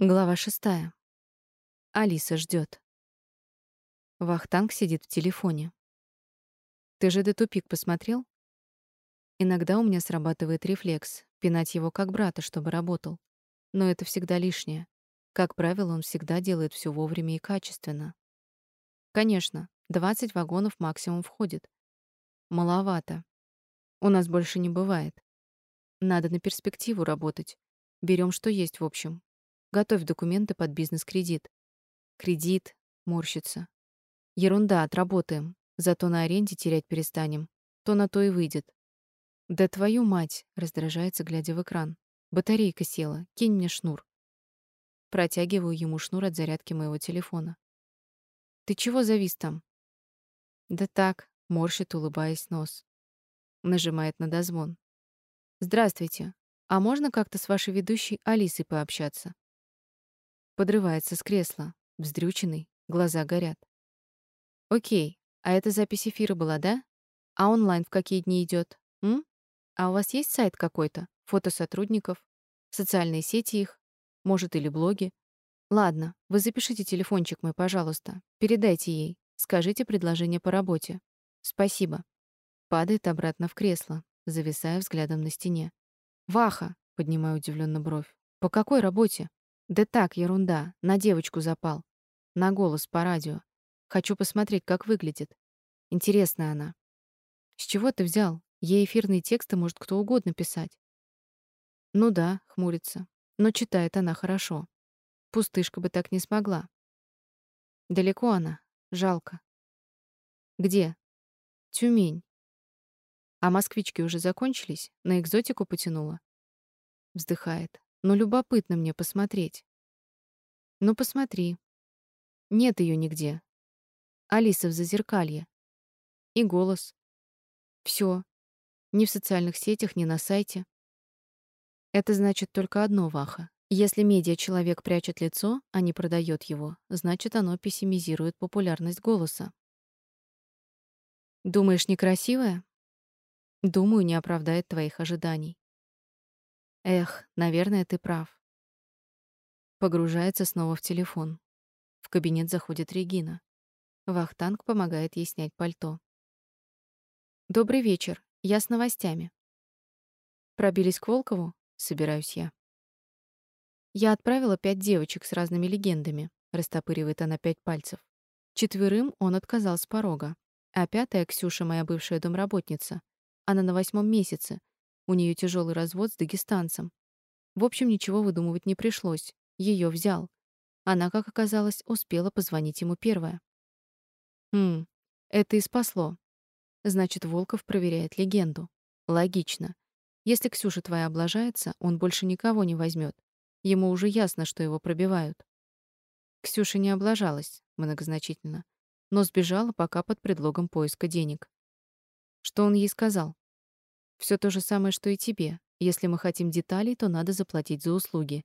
Глава шестая. Алиса ждет. Вахтанг сидит в телефоне. Ты же до тупик посмотрел? Иногда у меня срабатывает рефлекс пинать его как брата, чтобы работал. Но это всегда лишнее. Как правило, он всегда делает все вовремя и качественно. Конечно, 20 вагонов максимум входит. Маловато. У нас больше не бывает. Надо на перспективу работать. Берем, что есть, в общем, Готовь документы под бизнес-кредит. Кредит, морщится. Ерунда, отработаем. Зато на аренде терять перестанем. То на то и выйдет. Да твою мать, раздражается, глядя в экран. Батарейка села. Кинь мне шнур. Протягиваю ему шнур от зарядки моего телефона. Ты чего завис там? Да так, морщит, улыбаясь нос. Нажимает на дозвон. Здравствуйте. А можно как-то с вашей ведущей Алисой пообщаться? Подрывается с кресла, вздрюченный, глаза горят. О'кей, а это запись эфира была, да? А онлайн в какие дни идет? М? А у вас есть сайт какой-то? Фото сотрудников? Социальные сети их? Может, или блоги? Ладно, вы запишите телефончик мой, пожалуйста. Передайте ей. Скажите предложение по работе. Спасибо. Падает обратно в кресло, зависая взглядом на стене. Ваха, поднимаю удивленно бровь. По какой работе? Да так, ерунда. На девочку запал. На голос по радио. Хочу посмотреть, как выглядит. Интересная она. С чего ты взял? Ей эфирные тексты может кто угодно писать. Ну да, хмурится. Но читает она хорошо. Пустышка бы так не смогла. Далеко она. Жалко. Где? Тюмень. А москвички уже закончились? На экзотику потянула? Вздыхает. Но любопытно мне посмотреть. Ну посмотри. Нет ее нигде. Алиса в зазеркалье. И голос. Все. Ни в социальных сетях, ни на сайте. Это значит только одно, Ваха. Если медиа-человек прячет лицо, а не продает его, значит, оно пессимизирует популярность голоса. Думаешь, некрасивая? Думаю, не оправдает твоих ожиданий. Эх, наверное, ты прав. Погружается снова в телефон. В кабинет заходит Регина. Вахтанг помогает ей снять пальто. Добрый вечер. Я с новостями. Пробились к Волкову? Собираюсь я. Я отправила пять девочек с разными легендами, растопыривает она пять пальцев. Четверым он отказал с порога. А пятая, Ксюша, моя бывшая домработница, она на восьмом месяце, у нее тяжелый развод с дагестанцем. В общем, ничего выдумывать не пришлось. Ее взял. Она, как оказалось, успела позвонить ему первая. Хм, это и спасло. Значит, Волков проверяет легенду. Логично. Если Ксюша твоя облажается, он больше никого не возьмет. Ему уже ясно, что его пробивают. Ксюша не облажалась, многозначительно, но сбежала пока под предлогом поиска денег. Что он ей сказал? Все то же самое, что и тебе. Если мы хотим деталей, то надо заплатить за услуги.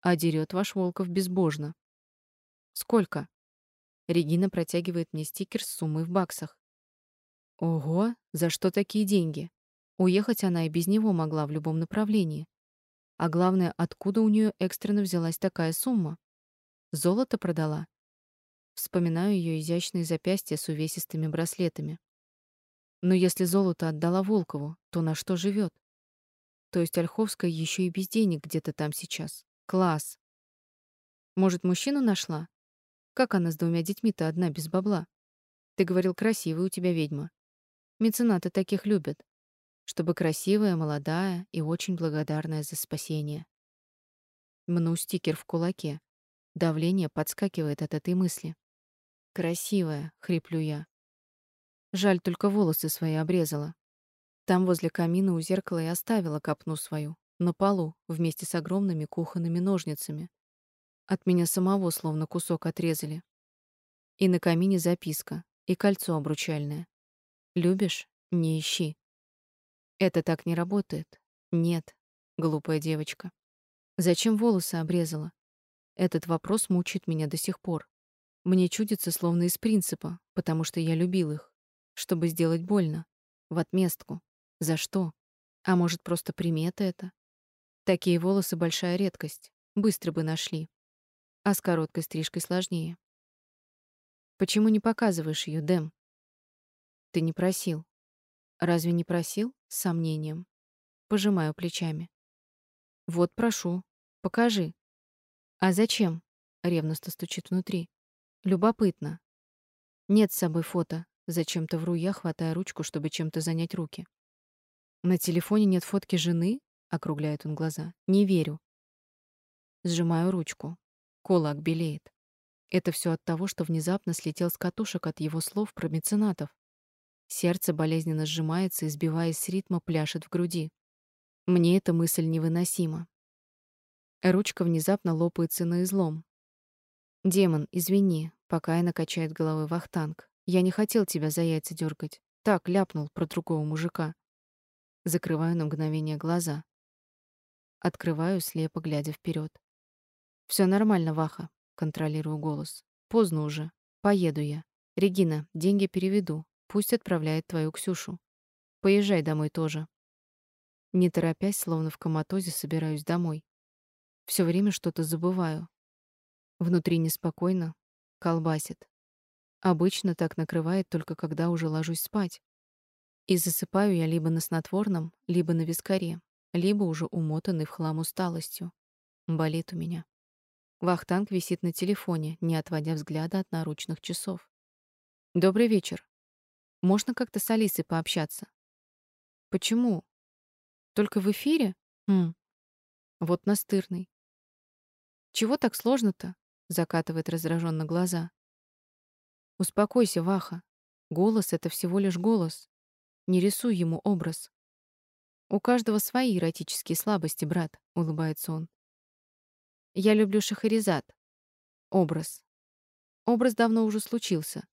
А дерет ваш Волков безбожно. Сколько? Регина протягивает мне стикер с суммой в баксах. Ого, за что такие деньги? Уехать она и без него могла в любом направлении. А главное, откуда у нее экстренно взялась такая сумма? Золото продала. Вспоминаю ее изящные запястья с увесистыми браслетами. Но если золото отдала Волкову, то на что живет? То есть Ольховская еще и без денег где-то там сейчас. Класс. Может, мужчину нашла? Как она с двумя детьми-то одна без бабла? Ты говорил, красивая у тебя ведьма. Меценаты таких любят. Чтобы красивая, молодая и очень благодарная за спасение. Мну стикер в кулаке. Давление подскакивает от этой мысли. Красивая, хриплю я. Жаль, только волосы свои обрезала. Там возле камина у зеркала и оставила копну свою, на полу, вместе с огромными кухонными ножницами. От меня самого словно кусок отрезали. И на камине записка, и кольцо обручальное. Любишь? Не ищи. Это так не работает. Нет, глупая девочка. Зачем волосы обрезала? Этот вопрос мучает меня до сих пор. Мне чудится словно из принципа, потому что я любил их чтобы сделать больно. В отместку. За что? А может, просто примета это? Такие волосы — большая редкость. Быстро бы нашли. а с короткой стрижкой сложнее. Почему не показываешь ее, Дэм? Ты не просил. Разве не просил? С сомнением. Пожимаю плечами. Вот прошу, покажи. А зачем? Ревностно стучит внутри. Любопытно. Нет с собой фото. Зачем-то вру я, хватая ручку, чтобы чем-то занять руки. На телефоне нет фотки жены? Округляет он глаза. Не верю. Сжимаю ручку. Кулак белеет. Это все от того, что внезапно слетел с катушек от его слов про меценатов. Сердце болезненно сжимается и, сбиваясь с ритма, пляшет в груди. Мне эта мысль невыносима. Ручка внезапно лопается на излом. «Демон, извини», пока я накачает головой вахтанг. «Я не хотел тебя за яйца дергать. Так, ляпнул про другого мужика». Закрываю на мгновение глаза. Открываю, слепо глядя вперед. Все нормально, Ваха, контролирую голос. Поздно уже. Поеду я. Регина, деньги переведу. Пусть отправляет твою Ксюшу. Поезжай домой тоже. Не торопясь, словно в коматозе, собираюсь домой. Все время что-то забываю. Внутри неспокойно, колбасит. Обычно так накрывает только когда уже ложусь спать. И засыпаю я либо на снотворном, либо на вискаре, либо уже умотанный в хлам усталостью. Болит у меня. Вахтанг висит на телефоне, не отводя взгляда от наручных часов. Добрый вечер. Можно как-то с Алисой пообщаться? Почему? Только в эфире? Хм. Вот настырный. Чего так сложно-то? закатывает раздраженно глаза. Успокойся, Ваха. Голос это всего лишь голос. Не рисуй ему образ. У каждого свои эротические слабости, брат, улыбается он. Я люблю Шахерезад. Образ. Образ давно уже случился.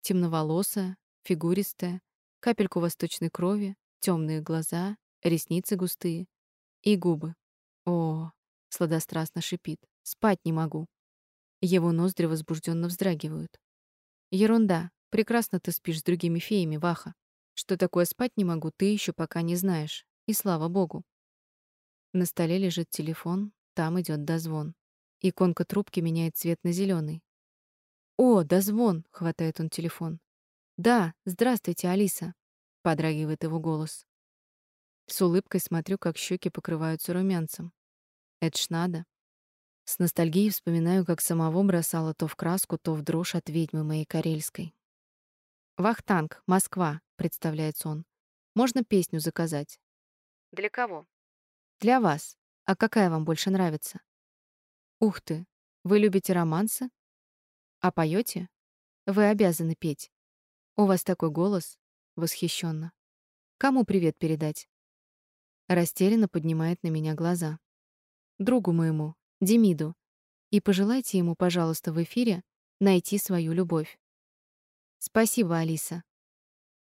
Темноволосая, фигуристая, капельку восточной крови, темные глаза, ресницы густые и губы. О, сладострастно шипит. Спать не могу. Его ноздри возбужденно вздрагивают. Ерунда. Прекрасно ты спишь с другими феями, Ваха. Что такое спать не могу, ты еще пока не знаешь. И слава богу. На столе лежит телефон, там идет дозвон. Иконка трубки меняет цвет на зеленый. О, дозвон, хватает он телефон. Да, здравствуйте, Алиса, подрагивает его голос. С улыбкой смотрю, как щеки покрываются румянцем. Это ж надо. С ностальгией вспоминаю, как самого бросала то в краску, то в дрожь от ведьмы моей карельской. «Вахтанг, Москва», — представляется он. «Можно песню заказать?» «Для кого?» «Для вас. А какая вам больше нравится?» «Ух ты! Вы любите романсы? А поете? Вы обязаны петь. У вас такой голос!» Восхищенно. «Кому привет передать?» Растерянно поднимает на меня глаза. «Другу моему, Демиду, и пожелайте ему, пожалуйста, в эфире найти свою любовь. Спасибо, Алиса.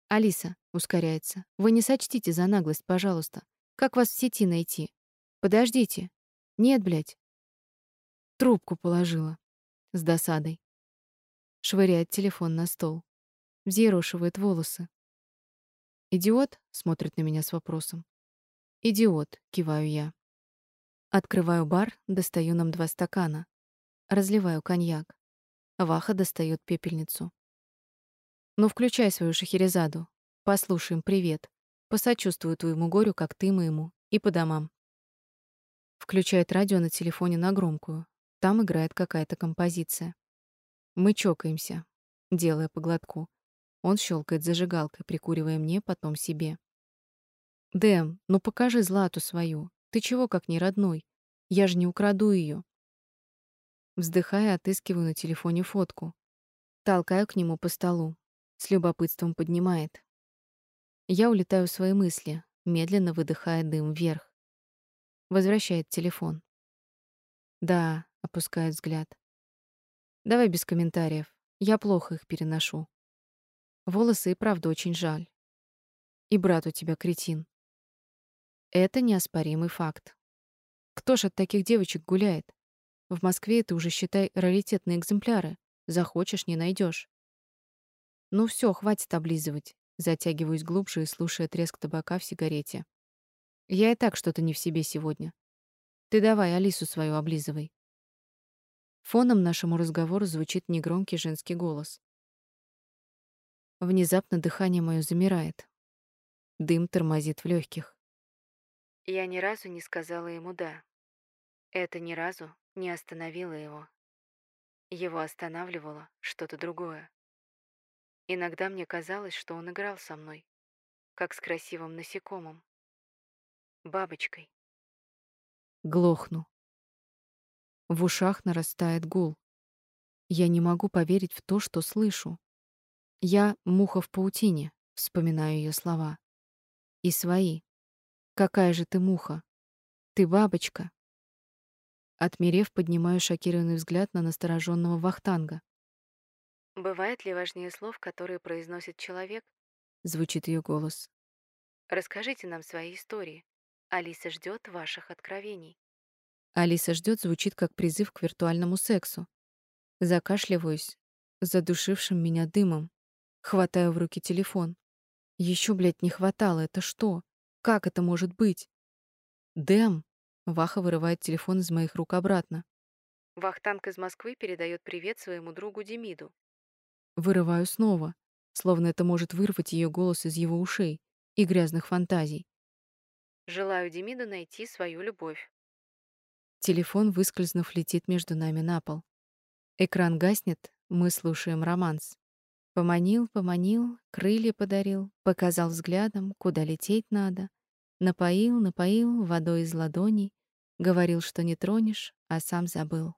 Алиса, ускоряется. Вы не сочтите за наглость, пожалуйста. Как вас в сети найти? Подождите. Нет, блядь. Трубку положила. С досадой. Швыряет телефон на стол. Взъерошивает волосы. «Идиот?» — смотрит на меня с вопросом. «Идиот», — киваю я. Открываю бар, достаю нам два стакана. Разливаю коньяк. Ваха достает пепельницу. Ну, включай свою шахерезаду. Послушаем привет. Посочувствую твоему горю, как ты моему, и по домам. Включает радио на телефоне на громкую. Там играет какая-то композиция. Мы чокаемся, делая по. Он щелкает зажигалкой, прикуривая мне, потом себе. Дэм, ну покажи Злату свою. Ты чего как не родной? Я же не украду ее. Вздыхая, отыскиваю на телефоне фотку. Толкаю к нему по столу. С любопытством поднимает. Я улетаю в свои мысли, медленно выдыхая дым вверх. Возвращает телефон. Да, опускает взгляд. Давай без комментариев. Я плохо их переношу. Волосы и правда очень жаль. И брат у тебя кретин. Это неоспоримый факт. Кто ж от таких девочек гуляет? В Москве это уже, считай, раритетные экземпляры. Захочешь — не найдешь. Ну все, хватит облизывать. Затягиваюсь глубже и слушая треск табака в сигарете. Я и так что-то не в себе сегодня. Ты давай Алису свою облизывай. Фоном нашему разговору звучит негромкий женский голос. Внезапно дыхание мое замирает. Дым тормозит в легких. Я ни разу не сказала ему «да». Это ни разу не остановило его. Его останавливало что-то другое. Иногда мне казалось, что он играл со мной, как с красивым насекомым. Бабочкой. Глохну. В ушах нарастает гул. Я не могу поверить в то, что слышу. Я муха в паутине, вспоминаю ее слова. И свои. Какая же ты муха? Ты бабочка. Отмерев, поднимаю шокированный взгляд на настороженного вахтанга. Бывает ли важнее слов, которые произносит человек? Звучит ее голос. Расскажите нам свои истории. Алиса ждет ваших откровений. Алиса ждет звучит как призыв к виртуальному сексу. Закашливаюсь, задушившим меня дымом. Хватаю в руки телефон. Еще, блядь, не хватало. Это что? Как это может быть? Дэм. Ваха вырывает телефон из моих рук обратно. Вахтанг из Москвы передает привет своему другу Демиду. Вырываю снова, словно это может вырвать ее голос из его ушей и грязных фантазий. Желаю Демиду найти свою любовь. Телефон, выскользнув, летит между нами на пол. Экран гаснет, мы слушаем романс. Поманил, поманил, крылья подарил, показал взглядом, куда лететь надо. Напоил, напоил водой из ладоней, говорил, что не тронешь, а сам забыл.